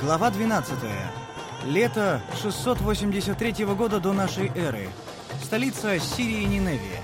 Глава 12. Лето 683 года до нашей эры. Столица Сирии Ниневия.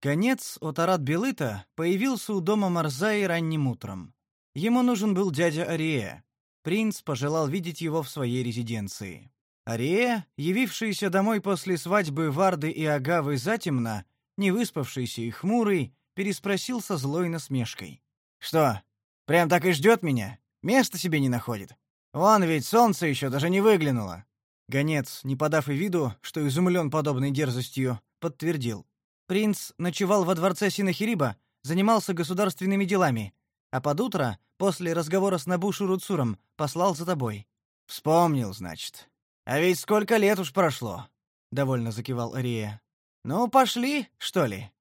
Конец от Арат-Белыта появился у дома Марзаи ранним утром. Ему нужен был дядя Ария. Принц пожелал видеть его в своей резиденции. Ария, явившийся домой после свадьбы Варды и Агавы затемно, не выспавшийся и хмурый, переспросил со злой насмешкой. «Что, прям так и ждет меня? Места себе не находит? Вон ведь солнце еще даже не выглянуло!» Гонец, не подав и виду, что изумлен подобной дерзостью, подтвердил. «Принц ночевал во дворце Синахириба, занимался государственными делами, а под утро, после разговора с Набушу-Руцуром, послал за тобой». «Вспомнил, значит. А ведь сколько лет уж прошло!» — довольно закивал Ария. «Ну, пошли, что ли?»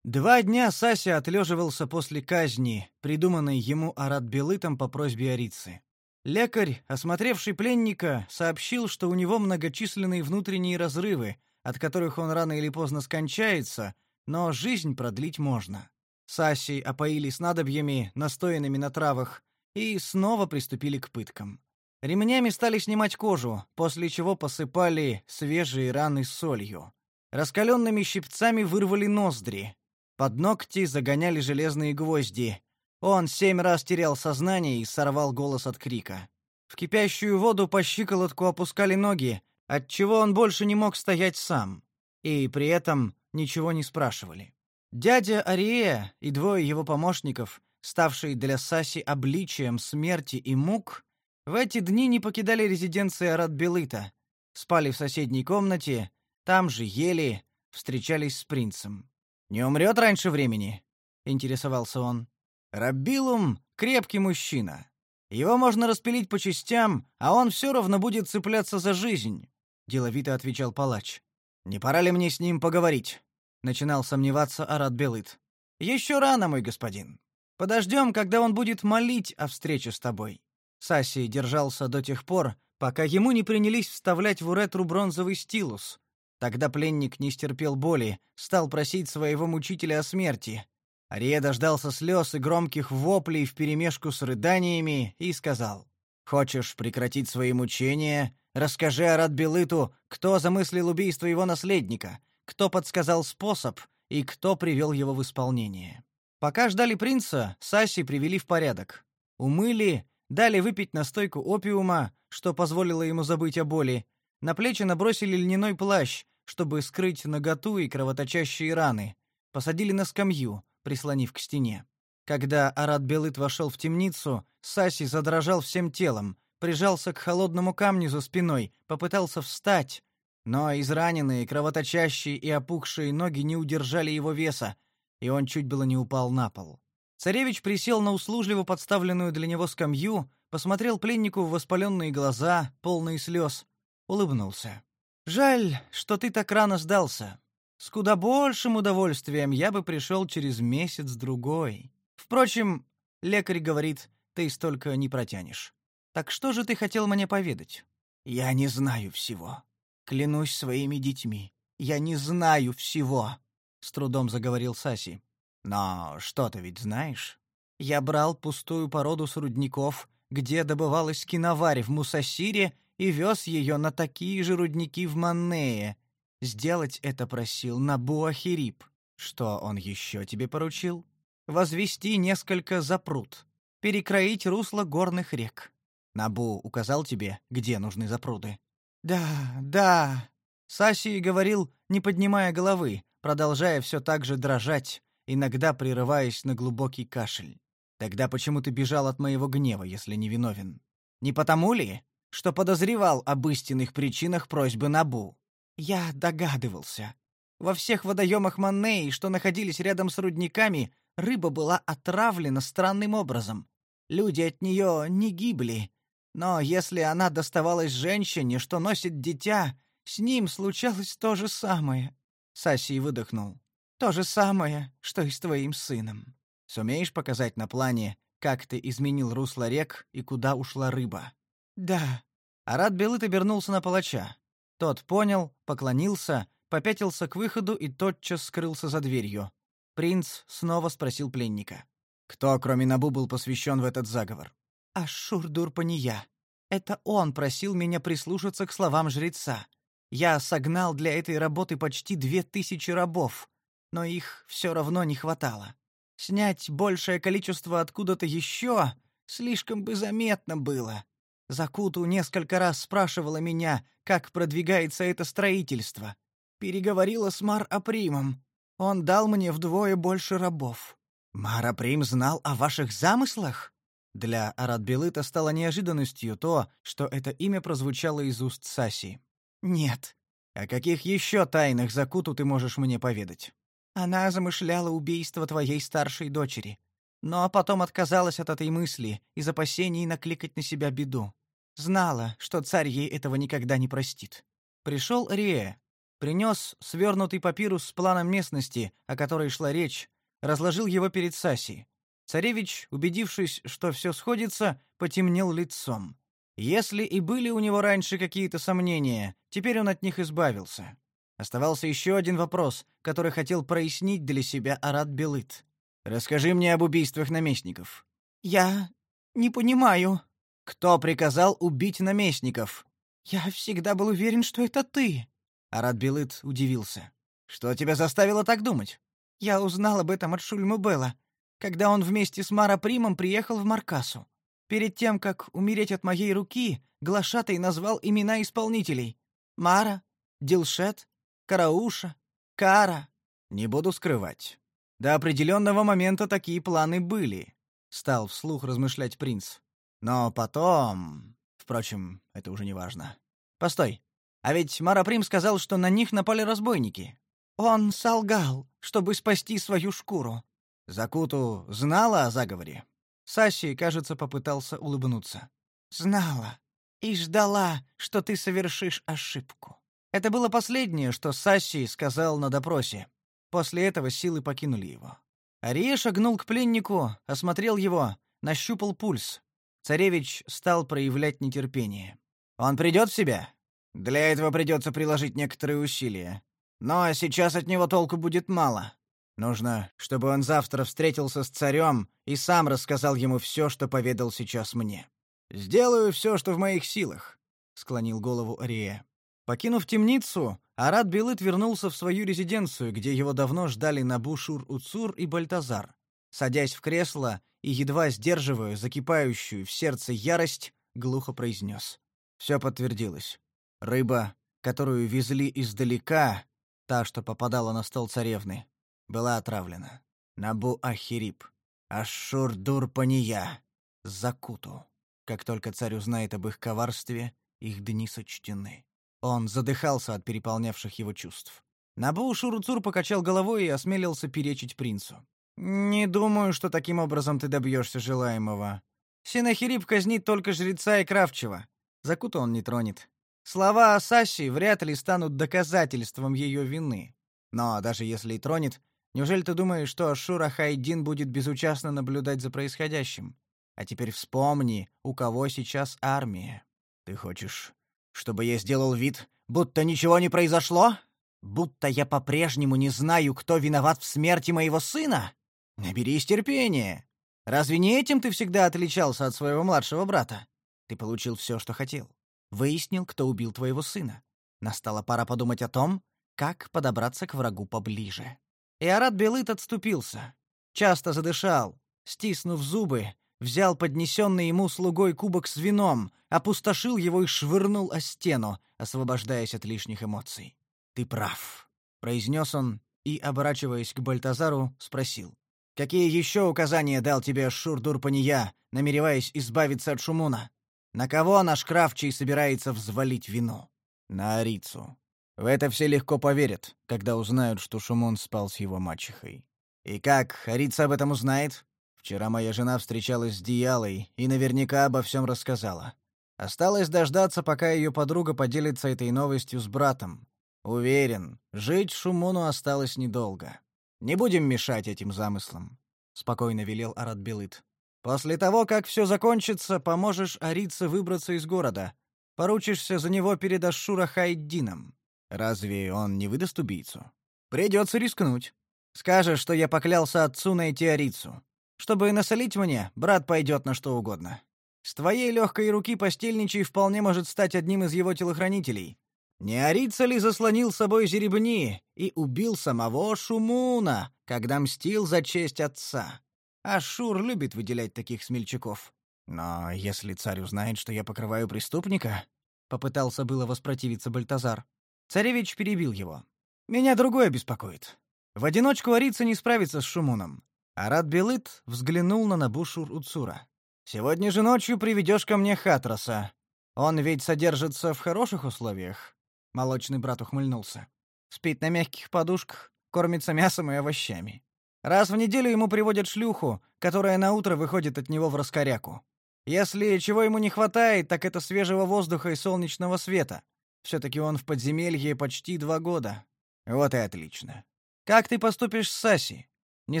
Два дня Сася отлеживался после казни, придуманной ему Арат-Белытом по просьбе Арицы. Лекарь, осмотревший пленника, сообщил, что у него многочисленные внутренние разрывы, от которых он рано или поздно скончается, но жизнь продлить можно. Саси опоили снадобьями, настоянными на травах, и снова приступили к пыткам. Ремнями стали снимать кожу, после чего посыпали свежие раны солью. Раскаленными щипцами вырвали ноздри, под ногти загоняли железные гвозди. Он семь раз терял сознание и сорвал голос от крика. В кипящую воду по щиколотку опускали ноги, отчего он больше не мог стоять сам. И при этом ничего не спрашивали. Дядя Ария и двое его помощников, ставшие для Саси обличием смерти и мук, в эти дни не покидали резиденции Аратбелыта, спали в соседней комнате, там же ели, встречались с принцем. Не умрет раньше времени?» — интересовался он. «Рабилум — крепкий мужчина. Его можно распилить по частям, а он все равно будет цепляться за жизнь», — деловито отвечал палач. «Не пора ли мне с ним поговорить?» — начинал сомневаться Арат Белыт. «Еще рано, мой господин. Подождем, когда он будет молить о встрече с тобой». Саси держался до тех пор, пока ему не принялись вставлять в уретру бронзовый стилус, Тогда пленник не стерпел боли, стал просить своего мучителя о смерти. Ария дождался слез и громких воплей вперемешку с рыданиями и сказал: "Хочешь прекратить свои мучения? Расскажи Арат-Белыту, кто замыслил убийство его наследника, кто подсказал способ и кто привел его в исполнение". Пока ждали принца, Саси привели в порядок. Умыли, дали выпить настойку опиума, что позволило ему забыть о боли. На плечи набросили льняной плащ, чтобы скрыть наготу и кровоточащие раны, посадили на скамью, прислонив к стене. Когда Арат Белыт вошел в темницу, Саси задрожал всем телом, прижался к холодному камню за спиной, попытался встать, но израненные, кровоточащие и опухшие ноги не удержали его веса, и он чуть было не упал на пол. Царевич присел на услужливо подставленную для него скамью, посмотрел пленнику в воспаленные глаза, полные слез, улыбнулся. Жаль, что ты так рано сдался. С куда большим удовольствием я бы пришел через месяц-другой. Впрочем, лекарь говорит, ты столько не протянешь. Так что же ты хотел мне поведать? Я не знаю всего. Клянусь своими детьми. Я не знаю всего, с трудом заговорил Саси. Но что ты ведь знаешь? Я брал пустую породу с рудников, где добывалась киноварь в Мусасире и вез ее на такие же рудники в Маннее. Сделать это просил Набуахирип. Что он еще тебе поручил? Возвести несколько запрут, перекроить русло горных рек. Набу указал тебе, где нужны запруды. Да, да. Саси говорил, не поднимая головы, продолжая все так же дрожать, иногда прерываясь на глубокий кашель. Тогда почему ты бежал от моего гнева, если не виновен? Не потому ли, что подозревал об истинных причинах просьбы Набу. Я догадывался. Во всех водоемах Маннеи, что находились рядом с рудниками, рыба была отравлена странным образом. Люди от нее не гибли. Но если она доставалась женщине, что носит дитя, с ним случалось то же самое. Саси выдохнул. То же самое, что и с твоим сыном. Сумеешь показать на плане, как ты изменил русло рек и куда ушла рыба? «Да». Арат Белыт обернулся на палача. Тот понял, поклонился, попятился к выходу и тотчас скрылся за дверью. Принц снова спросил пленника. Кто, кроме Набу, был посвящен в этот заговор? Ашур-Дурпания. Это он просил меня прислушаться к словам жреца. Я согнал для этой работы почти две тысячи рабов, но их все равно не хватало. Снять большее количество откуда-то еще слишком бы заметно было. Закуту несколько раз спрашивала меня, как продвигается это строительство. Переговорила с Мар Апримом. Он дал мне вдвое больше рабов. Мар Априм знал о ваших замыслах? Для Аратбелыта стало неожиданностью то, что это имя прозвучало из уст Саси. «Нет». «О каких еще тайнах Закуту ты можешь мне поведать?» «Она замышляла убийство твоей старшей дочери, но потом отказалась от этой мысли из опасений накликать на себя беду. Знала, что царь ей этого никогда не простит. Пришел Рие, принес свернутый папирус с планом местности, о которой шла речь, разложил его перед Саси. Царевич, убедившись, что все сходится, потемнел лицом. Если и были у него раньше какие-то сомнения, теперь он от них избавился. Оставался еще один вопрос, который хотел прояснить для себя Арат Белыт. «Расскажи мне об убийствах наместников». «Я не понимаю». «Кто приказал убить наместников?» «Я всегда был уверен, что это ты». Арат Белыт удивился. «Что тебя заставило так думать?» «Я узнал об этом от Шульму Белла когда он вместе с Мара Примом приехал в Маркасу. Перед тем, как умереть от моей руки, Глашатый назвал имена исполнителей. Мара, Дилшет, Карауша, Кара. Не буду скрывать. До определенного момента такие планы были, стал вслух размышлять принц. Но потом, впрочем, это уже не важно. Постой. А ведь Мара Прим сказал, что на них напали разбойники. Он солгал, чтобы спасти свою шкуру. Закуту знала о заговоре? Саси, кажется, попытался улыбнуться. Знала и ждала, что ты совершишь ошибку. Это было последнее, что Саси сказал на допросе. После этого силы покинули его. Ария шагнул к пленнику, осмотрел его, нащупал пульс. Царевич стал проявлять нетерпение. Он придет в себя? Для этого придется приложить некоторые усилия. Но сейчас от него толку будет мало. Нужно, чтобы он завтра встретился с царем и сам рассказал ему все, что поведал сейчас мне. Сделаю все, что в моих силах, склонил голову Ария. Покинув темницу, Арат Белыт вернулся в свою резиденцию, где его давно ждали Набушур Уцур и Бальтазар. Садясь в кресло и едва сдерживая закипающую в сердце ярость, глухо произнес. Все подтвердилось. Рыба, которую везли издалека, та, что попадала на стол царевны, была отравлена. Набу-Ахирип, Ашур-Дур-Пания, Закуту. Как только царь узнает об их коварстве, их дни сочтены. Он задыхался от переполнявших его чувств. Набу Шуруцур покачал головой и осмелился перечить принцу. «Не думаю, что таким образом ты добьешься желаемого. Синахирип казнит только жреца и кравчего. Закуту он не тронет. Слова Асаси вряд ли станут доказательством ее вины. Но даже если и тронет, Неужели ты думаешь, что Ашура Хайдин будет безучастно наблюдать за происходящим? А теперь вспомни, у кого сейчас армия. Ты хочешь, чтобы я сделал вид, будто ничего не произошло? Будто я по-прежнему не знаю, кто виноват в смерти моего сына? Наберись терпения. Разве не этим ты всегда отличался от своего младшего брата? Ты получил все, что хотел. Выяснил, кто убил твоего сына. Настала пора подумать о том, как подобраться к врагу поближе. И Арат Белыт отступился. Часто задышал, стиснув зубы, взял поднесенный ему слугой кубок с вином, опустошил его и швырнул о стену, освобождаясь от лишних эмоций. «Ты прав», — произнес он и, оборачиваясь к Бальтазару, спросил. «Какие еще указания дал тебе Шур-Дурпания, намереваясь избавиться от Шумуна? На кого наш Кравчий собирается взвалить вину?» «На Арицу», в это все легко поверят, когда узнают, что Шумон спал с его мачехой. И как, Харица об этом узнает? Вчера моя жена встречалась с Диалой и наверняка обо всем рассказала. Осталось дождаться, пока ее подруга поделится этой новостью с братом. Уверен, жить Шумону осталось недолго. Не будем мешать этим замыслам, спокойно велел Арат Белыт. После того, как все закончится, поможешь Арице выбраться из города. Поручишься за него перед Ашура Хайддином. Разве он не выдаст убийцу? Придется рискнуть. Скажешь, что я поклялся отцу найти Арицу. Чтобы насолить мне, брат пойдет на что угодно. С твоей легкой руки постельничий вполне может стать одним из его телохранителей. Не Арица ли заслонил собой Зеребни и убил самого Шумуна, когда мстил за честь отца? Ашур любит выделять таких смельчаков. Но если царь узнает, что я покрываю преступника, попытался было воспротивиться Бальтазар. Царевич перебил его. Меня другое беспокоит. В одиночку Арица не справится с Шумуном. Арат Белыт взглянул на Набушур Уцура. Сегодня же ночью приведешь ко мне Хатраса. Он ведь содержится в хороших условиях. Молочный брат ухмыльнулся. Спит на мягких подушках, кормится мясом и овощами. Раз в неделю ему приводят шлюху, которая на утро выходит от него в раскоряку. Если чего ему не хватает, так это свежего воздуха и солнечного света. все таки он в подземелье почти два года. Вот и отлично. Как ты поступишь с Саси? Не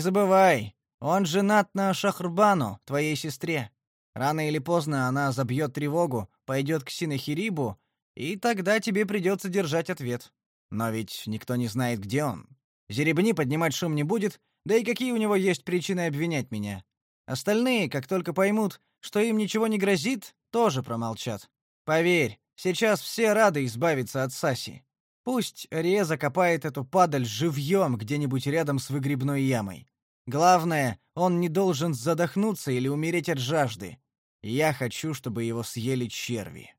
забывай, он женат на Шахрбану, твоей сестре. Рано или поздно она забьет тревогу, пойдет к Синахирибу, и тогда тебе придется держать ответ. Но ведь никто не знает, где он. Зеребни поднимать шум не будет, да и какие у него есть причины обвинять меня? Остальные, как только поймут, что им ничего не грозит, тоже промолчат. Поверь, сейчас все рады избавиться от Саси. Пусть Ре закопает эту падаль живьем где-нибудь рядом с выгребной ямой. Главное, он не должен задохнуться или умереть от жажды. Я хочу, чтобы его съели черви.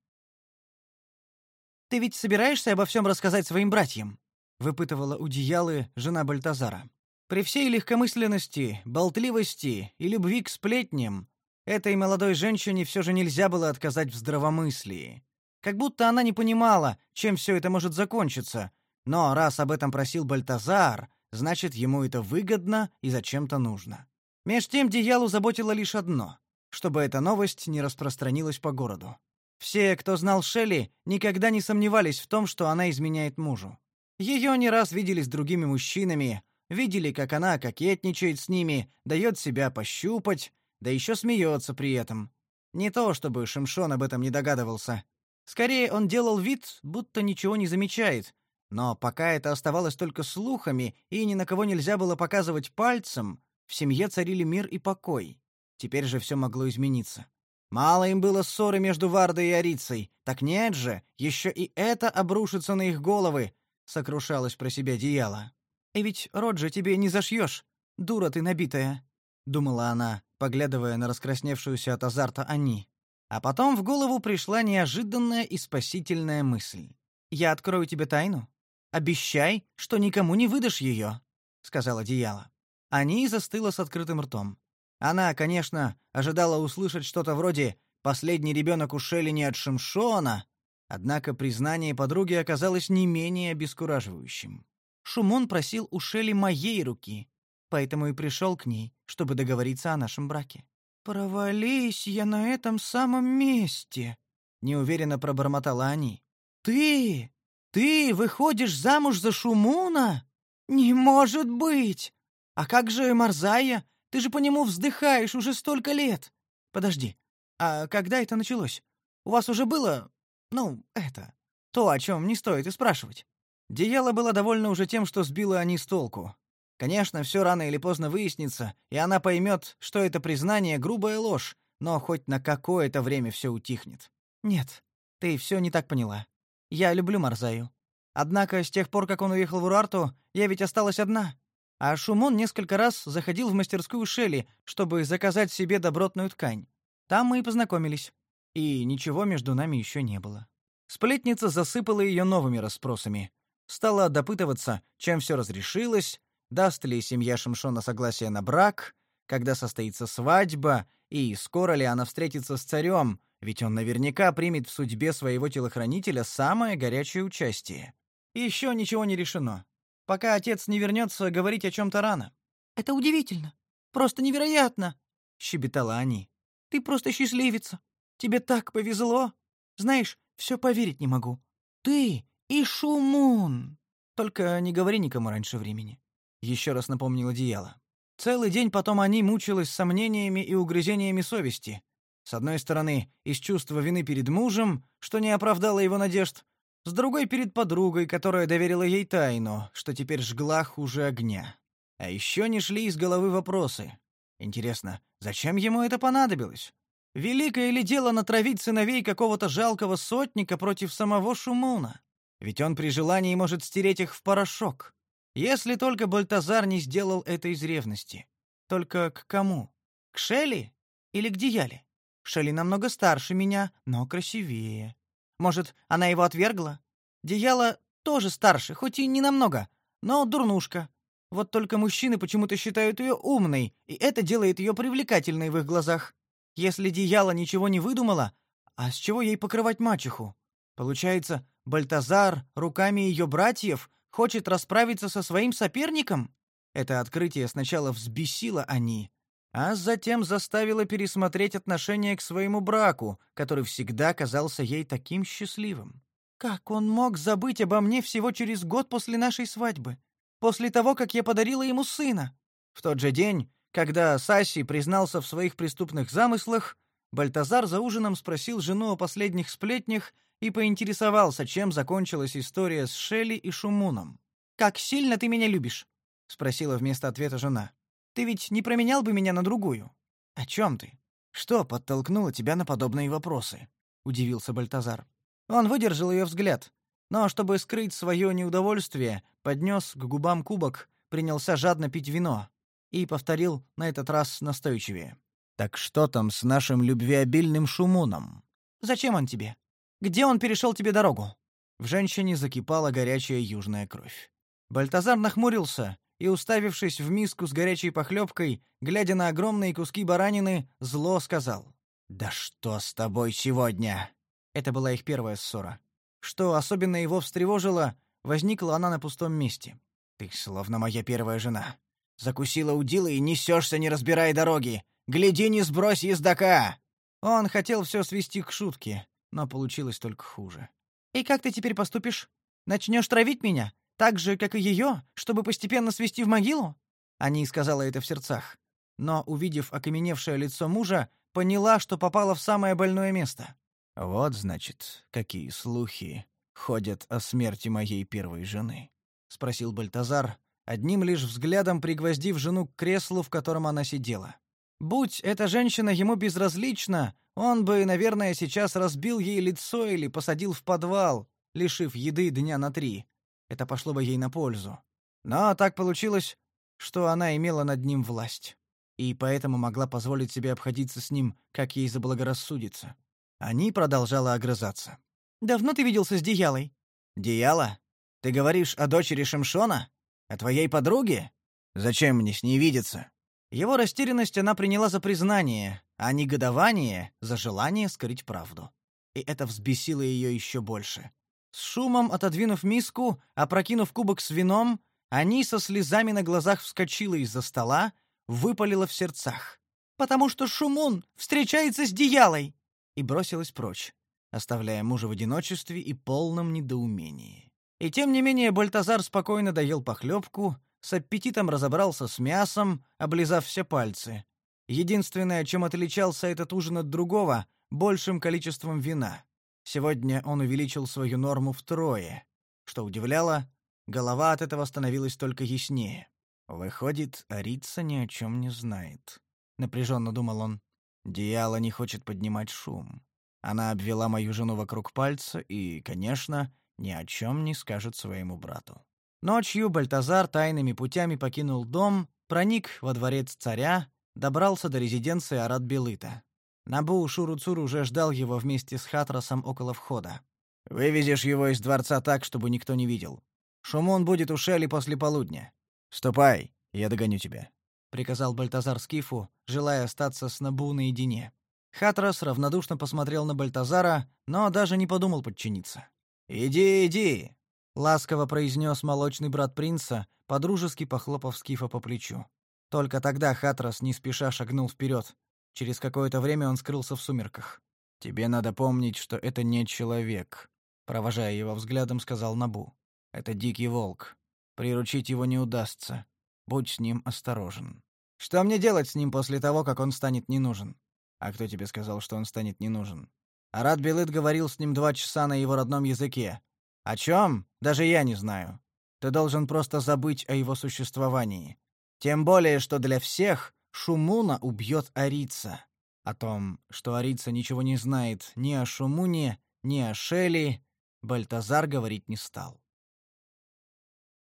Ты ведь собираешься обо всем рассказать своим братьям? выпытывала у Диялы жена Бальтазара. При всей легкомысленности, болтливости и любви к сплетням этой молодой женщине все же нельзя было отказать в здравомыслии. Как будто она не понимала, чем все это может закончиться. Но раз об этом просил Бальтазар, значит, ему это выгодно и зачем-то нужно. Меж тем Диялу заботило лишь одно — чтобы эта новость не распространилась по городу. Все, кто знал Шелли, никогда не сомневались в том, что она изменяет мужу. Ее не раз видели с другими мужчинами, видели, как она кокетничает с ними, дает себя пощупать, да еще смеется при этом. Не то, чтобы Шимшон об этом не догадывался. Скорее, он делал вид, будто ничего не замечает. Но пока это оставалось только слухами и ни на кого нельзя было показывать пальцем, в семье царили мир и покой. Теперь же все могло измениться. Мало им было ссоры между Вардой и Арицей. Так нет же, еще и это обрушится на их головы, сокрушалась про себя Дияла. И ведь рот же тебе не зашьешь, дура ты набитая, думала она, поглядывая на раскрасневшуюся от азарта Ани. А потом в голову пришла неожиданная и спасительная мысль. Я открою тебе тайну. Обещай, что никому не выдашь ее», — сказала Дияла. Ани застыла с открытым ртом. Она, конечно, ожидала услышать что-то вроде «последний ребенок у Шелли от Шимшона», однако признание подруги оказалось не менее обескураживающим. Шумон просил у Шели моей руки, поэтому и пришел к ней, чтобы договориться о нашем браке. «Провались я на этом самом месте», — неуверенно пробормотала они. «Ты? Ты выходишь замуж за Шумуна? Не может быть! А как же Марзая? Ты же по нему вздыхаешь уже столько лет. Подожди, а когда это началось? У вас уже было, ну, это, то, о чем не стоит и спрашивать?» Диела была довольна уже тем, что сбила они с толку. Конечно, все рано или поздно выяснится, и она поймет, что это признание — грубая ложь, но хоть на какое-то время все утихнет. «Нет, ты все не так поняла. Я люблю Марзаю. Однако с тех пор, как он уехал в Урарту, я ведь осталась одна. А Шумон несколько раз заходил в мастерскую Шелли, чтобы заказать себе добротную ткань. Там мы и познакомились. И ничего между нами еще не было. Сплетница засыпала ее новыми расспросами стала допытываться, чем все разрешилось, даст ли семья Шимшона согласие на брак, когда состоится свадьба и скоро ли она встретится с царем, ведь он наверняка примет в судьбе своего телохранителя самое горячее участие. Еще ничего не решено. Пока отец не вернется, говорить о чем-то рано. «Это удивительно. Просто невероятно!» — щебетала они. «Ты просто счастливица. Тебе так повезло. Знаешь, все поверить не могу. Ты и Шумун. Только не говори никому раньше времени. Еще раз напомнил одеяло. Целый день потом они мучилась сомнениями и угрызениями совести. С одной стороны, из чувства вины перед мужем, что не оправдало его надежд, с другой перед подругой, которая доверила ей тайну, что теперь жгла хуже огня. А еще не шли из головы вопросы. Интересно, зачем ему это понадобилось? Великое ли дело натравить сыновей какого-то жалкого сотника против самого Шумуна? Ведь он при желании может стереть их в порошок. Если только Бальтазар не сделал это из ревности. Только к кому? К Шелли или к Дияле? Шелли намного старше меня, но красивее. Может, она его отвергла? Дияла тоже старше, хоть и не намного, но дурнушка. Вот только мужчины почему-то считают ее умной, и это делает ее привлекательной в их глазах. Если Дияла ничего не выдумала, а с чего ей покрывать мачеху? Получается, Бальтазар руками ее братьев хочет расправиться со своим соперником? Это открытие сначала взбесило Ани, а затем заставило пересмотреть отношение к своему браку, который всегда казался ей таким счастливым. Как он мог забыть обо мне всего через год после нашей свадьбы, после того, как я подарила ему сына? В тот же день когда Саси признался в своих преступных замыслах, Бальтазар за ужином спросил жену о последних сплетнях и поинтересовался, чем закончилась история с Шелли и Шумуном. «Как сильно ты меня любишь?» — спросила вместо ответа жена. «Ты ведь не променял бы меня на другую?» «О чем ты? Что подтолкнуло тебя на подобные вопросы?» — удивился Бальтазар. Он выдержал ее взгляд, но, чтобы скрыть свое неудовольствие, поднес к губам кубок, принялся жадно пить вино, и повторил на этот раз настойчивее. «Так что там с нашим любвеобильным Шумуном?» «Зачем он тебе? Где он перешел тебе дорогу?» В женщине закипала горячая южная кровь. Бальтазар нахмурился и, уставившись в миску с горячей похлебкой, глядя на огромные куски баранины, зло сказал. «Да что с тобой сегодня?» Это была их первая ссора. Что особенно его встревожило, возникла она на пустом месте. «Ты словно моя первая жена. Закусила удила и несешься, не разбирая дороги. Гляди, не сбрось ездока!» Он хотел все свести к шутке, но получилось только хуже. «И как ты теперь поступишь? Начнешь травить меня? Так же, как и ее, чтобы постепенно свести в могилу?» Они сказала это в сердцах. Но, увидев окаменевшее лицо мужа, поняла, что попала в самое больное место. «Вот, значит, какие слухи ходят о смерти моей первой жены», — спросил Бальтазар, одним лишь взглядом пригвоздив жену к креслу, в котором она сидела. Будь эта женщина ему безразлична, он бы, наверное, сейчас разбил ей лицо или посадил в подвал, лишив еды дня на три. Это пошло бы ей на пользу. Но так получилось, что она имела над ним власть, и поэтому могла позволить себе обходиться с ним, как ей заблагорассудится. Они продолжала огрызаться. «Давно ты виделся с Диялой?» «Дияла? Ты говоришь о дочери Шимшона?» О твоей подруге? Зачем мне с ней видеться? Его растерянность она приняла за признание, а негодование — за желание скрыть правду. И это взбесило ее еще больше. С шумом отодвинув миску, опрокинув кубок с вином, они со слезами на глазах вскочила из-за стола, выпалила в сердцах. «Потому что Шумун встречается с Диялой!» и бросилась прочь, оставляя мужа в одиночестве и полном недоумении. И тем не менее Бальтазар спокойно доел похлебку, с аппетитом разобрался с мясом, облизав все пальцы. Единственное, чем отличался этот ужин от другого, большим количеством вина. Сегодня он увеличил свою норму втрое. Что удивляло, голова от этого становилась только яснее. Выходит, Арица ни о чем не знает. Напряженно думал он. Диала не хочет поднимать шум. Она обвела мою жену вокруг пальца и, конечно, ни о чем не скажет своему брату. Ночью Бальтазар тайными путями покинул дом, проник во дворец царя, добрался до резиденции Арат-Белыта. Набу Шуруцур уже ждал его вместе с Хатрасом около входа. «Вывезешь его из дворца так, чтобы никто не видел. Шумон будет у Шели после полудня. Ступай, я догоню тебя», — приказал Бальтазар Скифу, желая остаться с Набу наедине. Хатрас равнодушно посмотрел на Бальтазара, но даже не подумал подчиниться. «Иди, иди!» — ласково произнес молочный брат принца, подружески похлопав Скифа по плечу. Только тогда Хатрас не спеша шагнул вперед. Через какое-то время он скрылся в сумерках. «Тебе надо помнить, что это не человек», — провожая его взглядом, сказал Набу. «Это дикий волк. Приручить его не удастся. Будь с ним осторожен. Что мне делать с ним после того, как он станет не нужен? А кто тебе сказал, что он станет не нужен? Арат Белыт говорил с ним два часа на его родном языке. О чем? Даже я не знаю. Ты должен просто забыть о его существовании. Тем более, что для всех Шумуна убьет Арица. О том, что Арица ничего не знает ни о Шумуне, ни о Шелли, Бальтазар говорить не стал.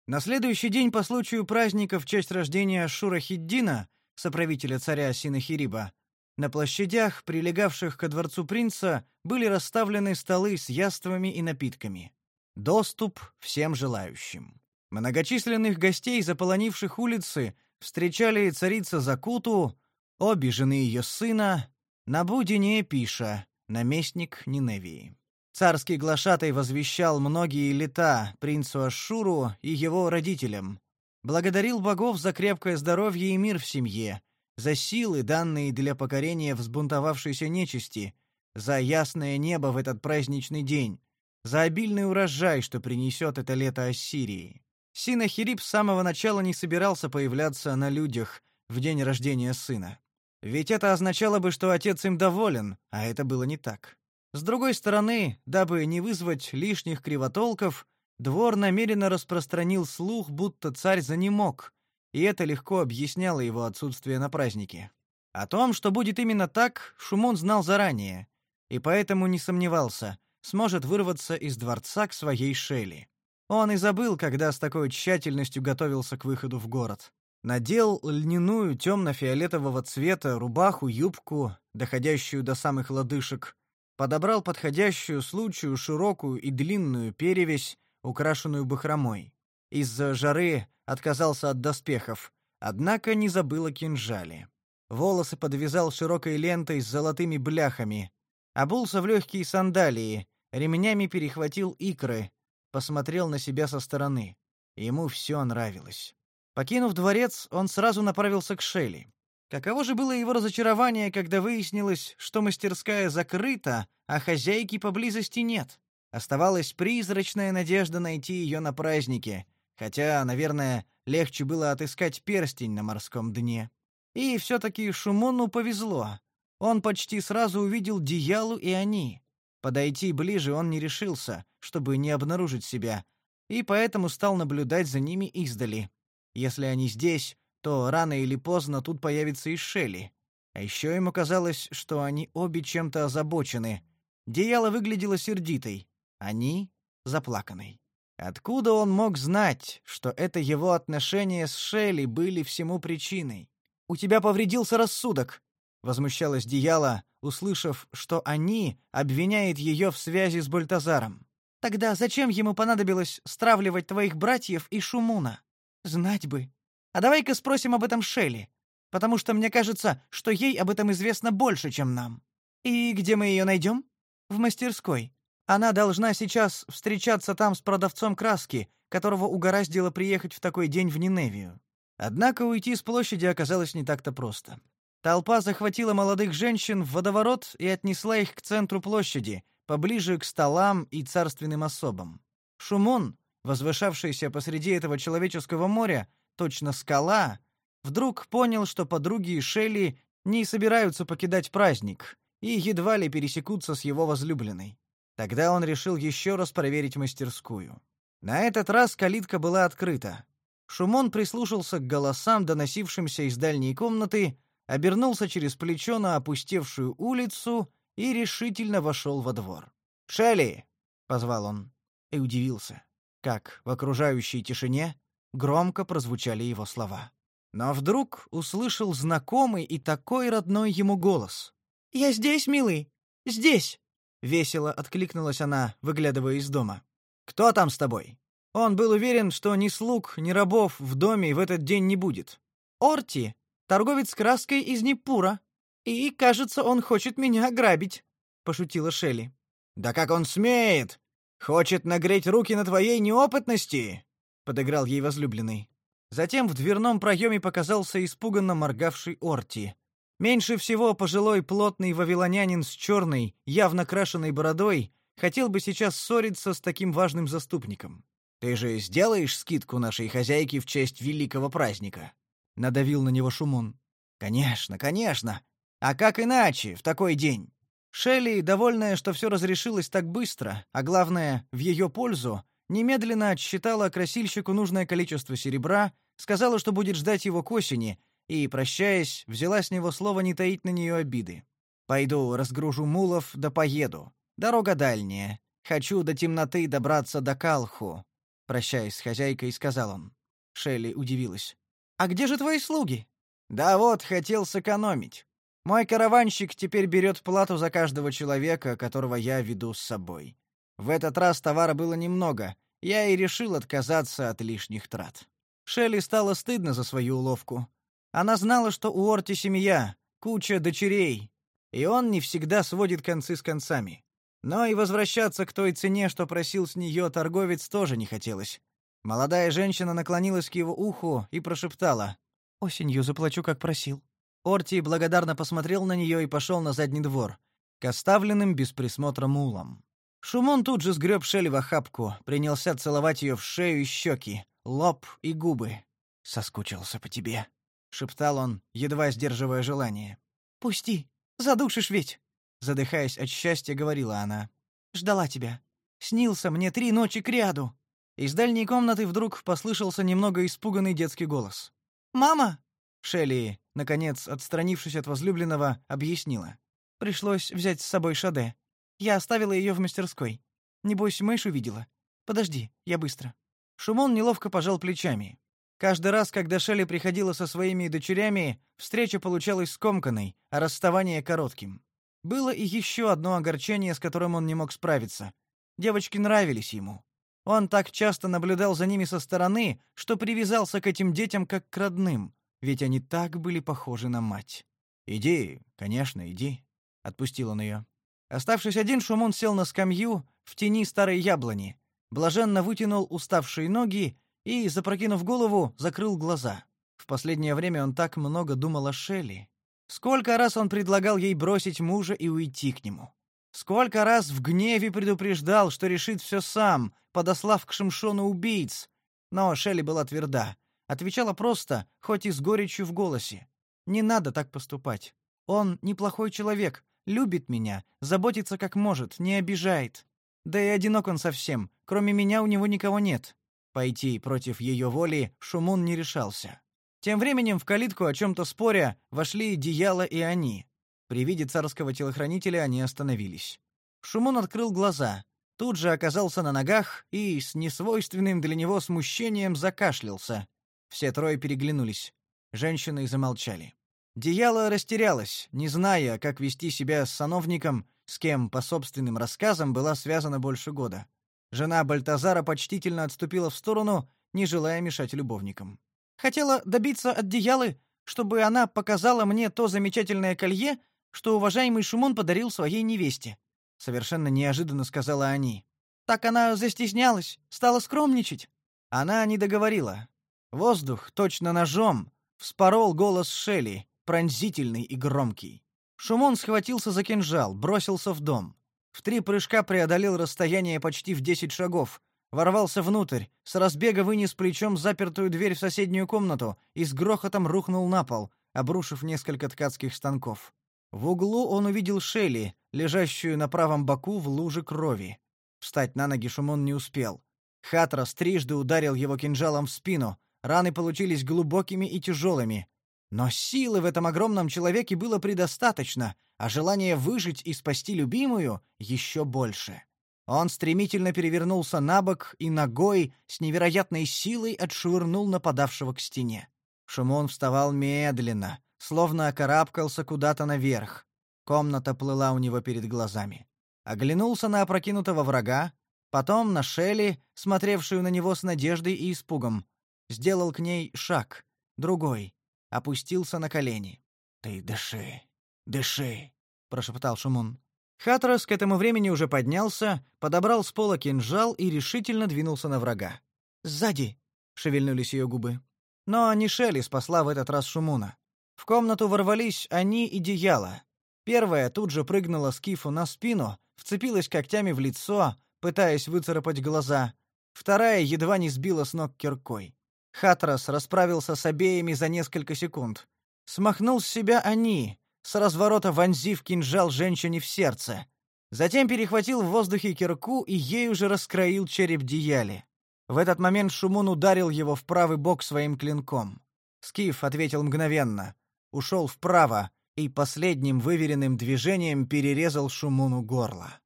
На следующий день по случаю праздника в честь рождения Шура Хиддина, соправителя царя Синахириба, на площадях, прилегавших ко дворцу принца, были расставлены столы с яствами и напитками. Доступ всем желающим. Многочисленных гостей, заполонивших улицы, встречали царица Закуту, обе жены ее сына, Набудине Пиша, наместник Ниневии. Царский глашатай возвещал многие лета принцу Ашуру и его родителям. Благодарил богов за крепкое здоровье и мир в семье, за силы, данные для покорения взбунтовавшейся нечисти, за ясное небо в этот праздничный день, за обильный урожай, что принесет это лето Ассирии. Синахирип с самого начала не собирался появляться на людях в день рождения сына. Ведь это означало бы, что отец им доволен, а это было не так. С другой стороны, дабы не вызвать лишних кривотолков, двор намеренно распространил слух, будто царь занемог, и это легко объясняло его отсутствие на празднике. О том, что будет именно так, Шумон знал заранее, и поэтому не сомневался, сможет вырваться из дворца к своей Шели. Он и забыл, когда с такой тщательностью готовился к выходу в город. Надел льняную темно-фиолетового цвета рубаху-юбку, доходящую до самых лодыжек, подобрал подходящую случаю широкую и длинную перевязь, украшенную бахромой. Из-за жары отказался от доспехов, однако не забыл о кинжале. Волосы подвязал широкой лентой с золотыми бляхами, обулся в легкие сандалии, ремнями перехватил икры, посмотрел на себя со стороны. Ему все нравилось. Покинув дворец, он сразу направился к Шелли. Каково же было его разочарование, когда выяснилось, что мастерская закрыта, а хозяйки поблизости нет. Оставалась призрачная надежда найти ее на празднике, хотя, наверное, легче было отыскать перстень на морском дне. И все-таки Шумону повезло. Он почти сразу увидел Диялу и они. Подойти ближе он не решился, чтобы не обнаружить себя, и поэтому стал наблюдать за ними издали. Если они здесь, то рано или поздно тут появится и Шелли. А еще ему казалось, что они обе чем-то озабочены. Дияла выглядела сердитой, они — заплаканной. Откуда он мог знать, что это его отношения с Шелли были всему причиной? «У тебя повредился рассудок», — возмущалась Дияла, услышав, что они обвиняют ее в связи с Бальтазаром. «Тогда зачем ему понадобилось стравливать твоих братьев и Шумуна? Знать бы. А давай-ка спросим об этом Шелли, потому что мне кажется, что ей об этом известно больше, чем нам. И где мы ее найдем? В мастерской. Она должна сейчас встречаться там с продавцом краски, которого угораздило приехать в такой день в Ниневию. Однако уйти с площади оказалось не так-то просто. Толпа захватила молодых женщин в водоворот и отнесла их к центру площади, поближе к столам и царственным особам. Шумон, возвышавшийся посреди этого человеческого моря, точно скала, вдруг понял, что подруги и Шелли не собираются покидать праздник и едва ли пересекутся с его возлюбленной. Тогда он решил еще раз проверить мастерскую. На этот раз калитка была открыта. Шумон прислушался к голосам, доносившимся из дальней комнаты, обернулся через плечо на опустевшую улицу и решительно вошел во двор. «Шелли!» — позвал он и удивился как в окружающей тишине громко прозвучали его слова. Но вдруг услышал знакомый и такой родной ему голос. «Я здесь, милый, здесь!» — весело откликнулась она, выглядывая из дома. «Кто там с тобой?» Он был уверен, что ни слуг, ни рабов в доме в этот день не будет. «Орти, торговец краской из Непура. И, кажется, он хочет меня ограбить», — пошутила Шелли. «Да как он смеет!» Хочет нагреть руки на твоей неопытности, подыграл ей возлюбленный. Затем в дверном проеме показался испуганно моргавший Орти. Меньше всего пожилой плотный вавилонянин с черной, явно крашеной бородой хотел бы сейчас ссориться с таким важным заступником. Ты же сделаешь скидку нашей хозяйке в честь великого праздника, надавил на него Шумон. Конечно, конечно. А как иначе в такой день? Шелли, довольная, что все разрешилось так быстро, а главное, в ее пользу, немедленно отсчитала красильщику нужное количество серебра, сказала, что будет ждать его к осени, и, прощаясь, взяла с него слово не таить на нее обиды. «Пойду разгружу мулов да поеду. Дорога дальняя. Хочу до темноты добраться до Калху», — прощаясь с хозяйкой, сказал он. Шелли удивилась. «А где же твои слуги?» «Да вот, хотел сэкономить. Мой караванщик теперь берет плату за каждого человека, которого я веду с собой. В этот раз товара было немного, я и решил отказаться от лишних трат». Шелли стало стыдно за свою уловку. Она знала, что у Орти семья, куча дочерей, и он не всегда сводит концы с концами. Но и возвращаться к той цене, что просил с нее торговец, тоже не хотелось. Молодая женщина наклонилась к его уху и прошептала: "Осенью заплачу, как просил". Орти благодарно посмотрел на нее и пошел на задний двор, к оставленным без присмотра мулам. Шумон тут же сгреб Шелли в охапку, принялся целовать ее в шею и щеки, лоб и губы. «Соскучился по тебе», — шептал он, едва сдерживая желание. «Пусти, задушишь ведь!» Задыхаясь от счастья, говорила она. «Ждала тебя. Снился мне три ночи кряду». Из дальней комнаты вдруг послышался немного испуганный детский голос. «Мама!» Шелли, наконец, отстранившись от возлюбленного, объяснила. «Пришлось взять с собой Шаде. Я оставила ее в мастерской. Небось, мышь увидела. Подожди, я быстро». Шумон неловко пожал плечами. Каждый раз, когда Шелли приходила со своими дочерями, встреча получалась скомканной, а расставание коротким. Было и еще одно огорчение, с которым он не мог справиться. Девочки нравились ему. Он так часто наблюдал за ними со стороны, что привязался к этим детям как к родным, ведь они так были похожи на мать. «Иди, конечно, иди», — отпустил он ее. Оставшись один, Шумон сел на скамью в тени старой яблони, блаженно вытянул уставшие ноги и, запрокинув голову, закрыл глаза. В последнее время он так много думал о Шелли. Сколько раз он предлагал ей бросить мужа и уйти к нему. Сколько раз в гневе предупреждал, что решит все сам, подослав к Шимшону убийц. Но Шелли была тверда, отвечала просто, хоть и с горечью в голосе. «Не надо так поступать. Он неплохой человек, любит меня, заботится как может, не обижает. Да и одинок он совсем, кроме меня у него никого нет». Пойти против ее воли Шумун не решался. Тем временем в калитку о чем-то споря вошли Дияла и они. При виде царского телохранителя они остановились. Шумун открыл глаза, тут же оказался на ногах и с несвойственным для него смущением закашлялся. Все трое переглянулись. Женщины замолчали. Дияла растерялась, не зная, как вести себя с сановником, с кем, по собственным рассказам, была связана больше года. Жена Бальтазара почтительно отступила в сторону, не желая мешать любовникам. Хотела добиться от Диялы, чтобы она показала мне то замечательное колье, что уважаемый Шумон подарил своей невесте, совершенно неожиданно сказала они. Так она застеснялась, стала скромничать. Она не договорила. Воздух точно ножом вспорол голос Шелли, пронзительный и громкий. Шумон схватился за кинжал, бросился в дом. В три прыжка преодолел расстояние почти в десять шагов, ворвался внутрь, с разбега вынес плечом запертую дверь в соседнюю комнату и с грохотом рухнул на пол, обрушив несколько ткацких станков. В углу он увидел Шелли, лежащую на правом боку в луже крови. Встать на ноги Шумон не успел. Хатрас трижды ударил его кинжалом в спину. Раны получились глубокими и тяжелыми. Но силы в этом огромном человеке было предостаточно, а желание выжить и спасти любимую еще больше. Он стремительно перевернулся на бок и ногой с невероятной силой отшвырнул нападавшего к стене. Шумон вставал медленно, словно окарабкался куда-то наверх. Комната плыла у него перед глазами. Оглянулся на опрокинутого врага, потом на Шелли, смотревшую на него с надеждой и испугом. Сделал к ней шаг, другой, опустился на колени. «Ты дыши, дыши», — прошептал Шумон. Хатрас к этому времени уже поднялся, подобрал с пола кинжал и решительно двинулся на врага. «Сзади!» — шевельнулись ее губы. Но не Шелли спасла в этот раз Шумуна. В комнату ворвались они и Дияла. Первая тут же прыгнула Скифу на спину, вцепилась когтями в лицо, пытаясь выцарапать глаза. Вторая едва не сбила с ног киркой. Хатрас расправился с обеими за несколько секунд. Смахнул с себя они, с разворота вонзив кинжал женщине в сердце. Затем перехватил в воздухе кирку и ею же раскроил череп Дияли. В этот момент Шумун ударил его в правый бок своим клинком. Скиф ответил мгновенно, ушел вправо и последним выверенным движением перерезал Шумуну горло.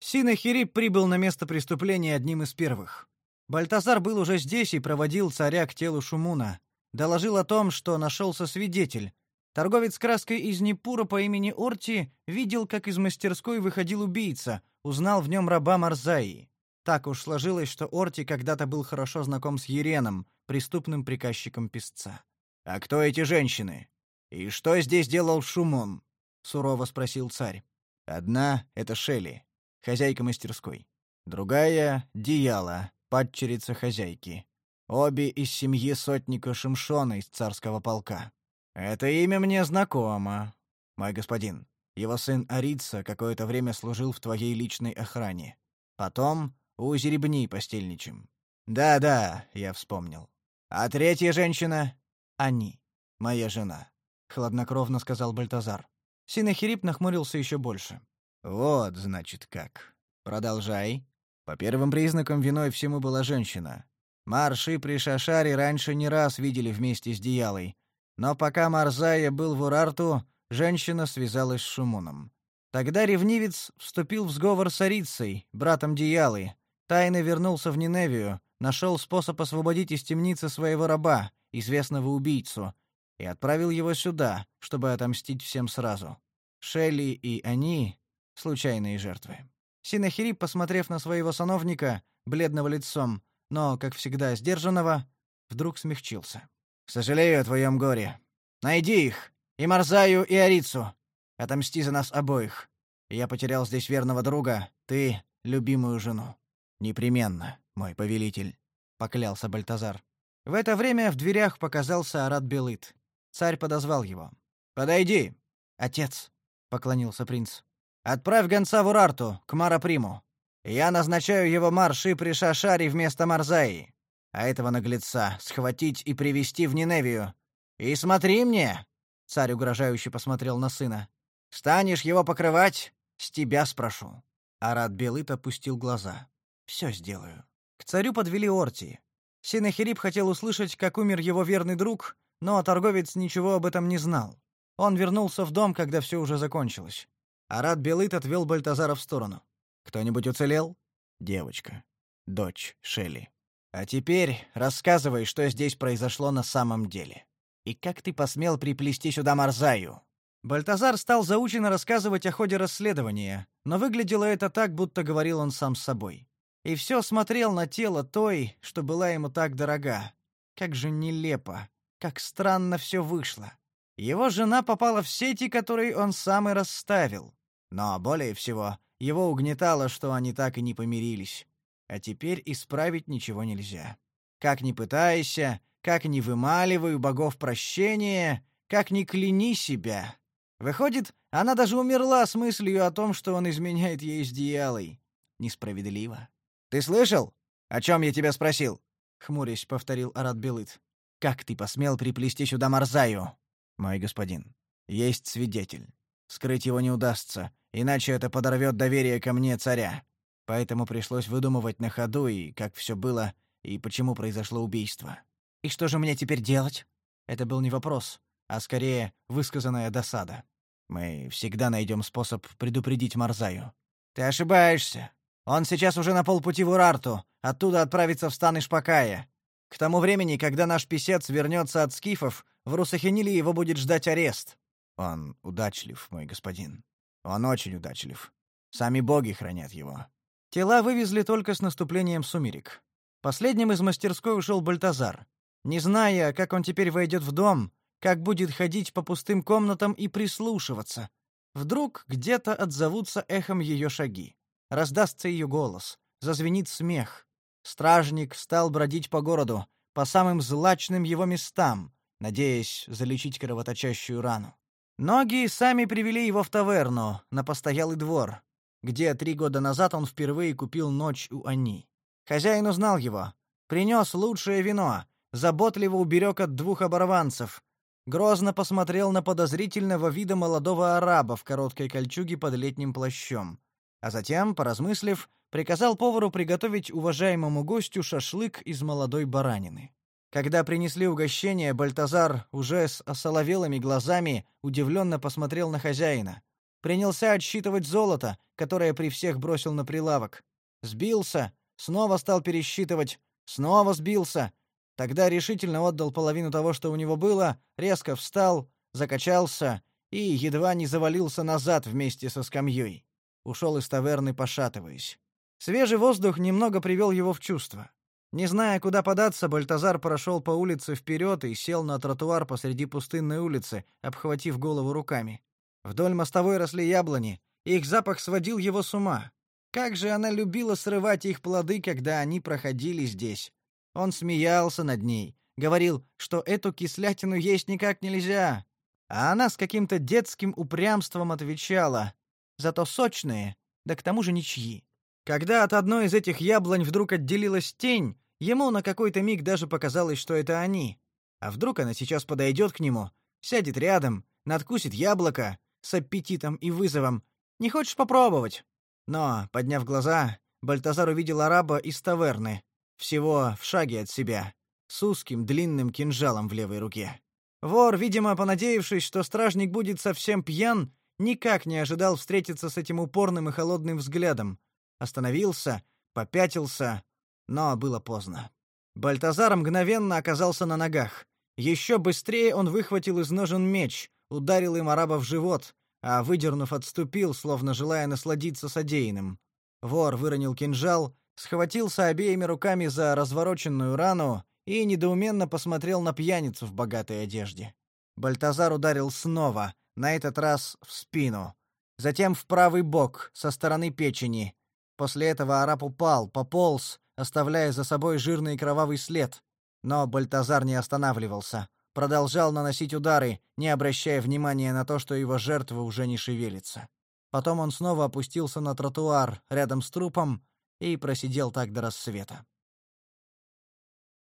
Синахирип прибыл на место преступления одним из первых. Бальтазар был уже здесь и проводил царя к телу Шумуна. Доложил о том, что нашелся свидетель. Торговец краской из Непура по имени Орти видел, как из мастерской выходил убийца, узнал в нем раба Марзаи. Так уж сложилось, что Орти когда-то был хорошо знаком с Ереном, преступным приказчиком писца. «А кто эти женщины? И что здесь делал Шумон?» — сурово спросил царь. «Одна — это Шелли, хозяйка мастерской. Другая — Дияла, падчерица хозяйки. Обе из семьи сотника Шимшона из царского полка. Это имя мне знакомо, мой господин. Его сын Арица какое-то время служил в твоей личной охране. Потом у Зеребни постельничем. Да-да, я вспомнил. А третья женщина — они, моя жена, — хладнокровно сказал Бальтазар. Синахирип нахмурился еще больше. Вот, значит, как. Продолжай. По первым признакам виной всему была женщина. Марши при Шашаре раньше не раз видели вместе с Диялой. Но пока Марзая был в Урарту, женщина связалась с Шумуном. Тогда ревнивец вступил в сговор с Арицей, братом Диялы. Тайно вернулся в Ниневию, нашел способ освободить из темницы своего раба, известного убийцу, и отправил его сюда, чтобы отомстить всем сразу. Шелли и они — случайные жертвы. Синахирип, посмотрев на своего сановника, бледного лицом, но, как всегда, сдержанного, вдруг смягчился. «Сожалею о твоем горе. Найди их, и Марзаю, и Арицу. Отомсти за нас обоих. Я потерял здесь верного друга, ты — любимую жену. Непременно, мой повелитель», — поклялся Бальтазар. В это время в дверях показался Арат Белыт. Царь подозвал его. «Подойди!» «Отец!» — поклонился принц. Отправь гонца в Урарту, к Мараприму. Я назначаю его марши при Шашаре вместо Марзаи. А этого наглеца схватить и привести в Ниневию. И смотри мне!» Царь угрожающе посмотрел на сына. «Станешь его покрывать? С тебя спрошу». Арат Белыт опустил глаза. «Все сделаю». К царю подвели Орти. Синахирип хотел услышать, как умер его верный друг, но торговец ничего об этом не знал. Он вернулся в дом, когда все уже закончилось. Арат Белыт отвел Бальтазара в сторону. «Кто-нибудь уцелел?» «Девочка. Дочь Шелли. А теперь рассказывай, что здесь произошло на самом деле. И как ты посмел приплести сюда Марзаю?» Бальтазар стал заученно рассказывать о ходе расследования, но выглядело это так, будто говорил он сам с собой. И все смотрел на тело той, что была ему так дорога. Как же нелепо, как странно все вышло. Его жена попала в сети, которые он сам и расставил. Но более всего его угнетало, что они так и не помирились. А теперь исправить ничего нельзя. Как ни пытайся, как ни вымаливай у богов прощения, как ни кляни себя. Выходит, она даже умерла с мыслью о том, что он изменяет ей с Диалой. Несправедливо. «Ты слышал, о чем я тебя спросил?» — хмурясь повторил Арат Белыт. «Как ты посмел приплести сюда Марзаю?» «Мой господин, есть свидетель. Скрыть его не удастся, иначе это подорвет доверие ко мне, царя. Поэтому пришлось выдумывать на ходу и как все было, и почему произошло убийство. И что же мне теперь делать? Это был не вопрос, а скорее высказанная досада. Мы всегда найдем способ предупредить Марзаю. Ты ошибаешься. Он сейчас уже на полпути в Урарту, оттуда отправится в стан Ишпакая. К тому времени, когда наш писец вернется от скифов, в Русахиниле его будет ждать арест. Он удачлив, мой господин. Он очень удачлив. Сами боги хранят его. Тела вывезли только с наступлением сумерек. Последним из мастерской ушел Бальтазар. Не зная, как он теперь войдет в дом, как будет ходить по пустым комнатам и прислушиваться. Вдруг где-то отзовутся эхом ее шаги. Раздастся ее голос, зазвенит смех. Стражник стал бродить по городу, по самым злачным его местам, надеясь залечить кровоточащую рану. Ноги сами привели его в таверну, на постоялый двор, где три года назад он впервые купил ночь у Ани. Хозяин узнал его, принес лучшее вино, заботливо уберег от двух оборванцев, грозно посмотрел на подозрительного вида молодого араба в короткой кольчуге под летним плащом, а затем, поразмыслив, приказал повару приготовить уважаемому гостю шашлык из молодой баранины. Когда принесли угощение, Бальтазар уже с осоловелыми глазами удивленно посмотрел на хозяина. Принялся отсчитывать золото, которое при всех бросил на прилавок. Сбился, снова стал пересчитывать, снова сбился. Тогда решительно отдал половину того, что у него было, резко встал, закачался и едва не завалился назад вместе со скамьей. Ушел из таверны, пошатываясь. Свежий воздух немного привел его в чувство. Не зная, куда податься, Бальтазар прошел по улице вперед и сел на тротуар посреди пустынной улицы, обхватив голову руками. Вдоль мостовой росли яблони, их запах сводил его с ума. Как же она любила срывать их плоды, когда они проходили здесь. Он смеялся над ней, говорил, что эту кислятину есть никак нельзя. А она с каким-то детским упрямством отвечала: "Зато сочные, да к тому же ничьи". Когда от одной из этих яблонь вдруг отделилась тень, ему на какой-то миг даже показалось, что это они. А вдруг она сейчас подойдет к нему, сядет рядом, надкусит яблоко с аппетитом и вызовом. Не хочешь попробовать? Но, подняв глаза, Бальтазар увидел араба из таверны, всего в шаге от себя, с узким длинным кинжалом в левой руке. Вор, видимо, понадеявшись, что стражник будет совсем пьян, никак не ожидал встретиться с этим упорным и холодным взглядом, остановился, попятился, но было поздно. Бальтазар мгновенно оказался на ногах. Еще быстрее он выхватил из ножен меч, ударил им араба в живот, а выдернув, отступил, словно желая насладиться содеянным. Вор выронил кинжал, схватился обеими руками за развороченную рану и недоуменно посмотрел на пьяницу в богатой одежде. Бальтазар ударил снова, на этот раз в спину, затем в правый бок со стороны печени, После этого араб упал, пополз, оставляя за собой жирный кровавый след. Но Бальтазар не останавливался, продолжал наносить удары, не обращая внимания на то, что его жертва уже не шевелится. Потом он снова опустился на тротуар рядом с трупом и просидел так до рассвета.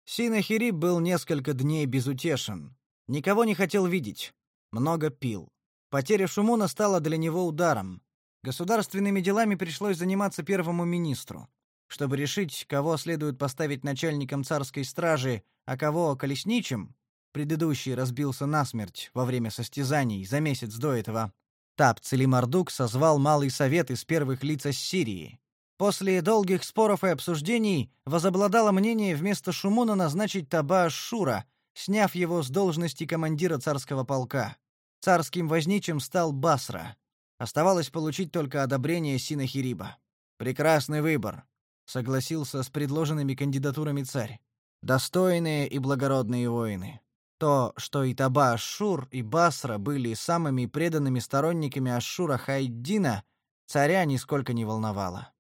Синахирип был несколько дней безутешен. Никого не хотел видеть. Много пил. Потеря Шумуна стала для него ударом. Государственными делами пришлось заниматься первому министру. Чтобы решить, кого следует поставить начальником царской стражи, а кого колесничим, предыдущий разбился насмерть во время состязаний за месяц до этого. Таб Целимардук созвал малый совет из первых лиц Сирии. После долгих споров и обсуждений возобладало мнение вместо Шумуна назначить Таба Шура, сняв его с должности командира царского полка. Царским возничим стал Басра. Оставалось получить только одобрение Синахириба. Прекрасный выбор, согласился с предложенными кандидатурами царь. Достойные и благородные воины. То, что и Таба Ашшур, и Басра были самыми преданными сторонниками Ашшура Хайддина, царя нисколько не волновало.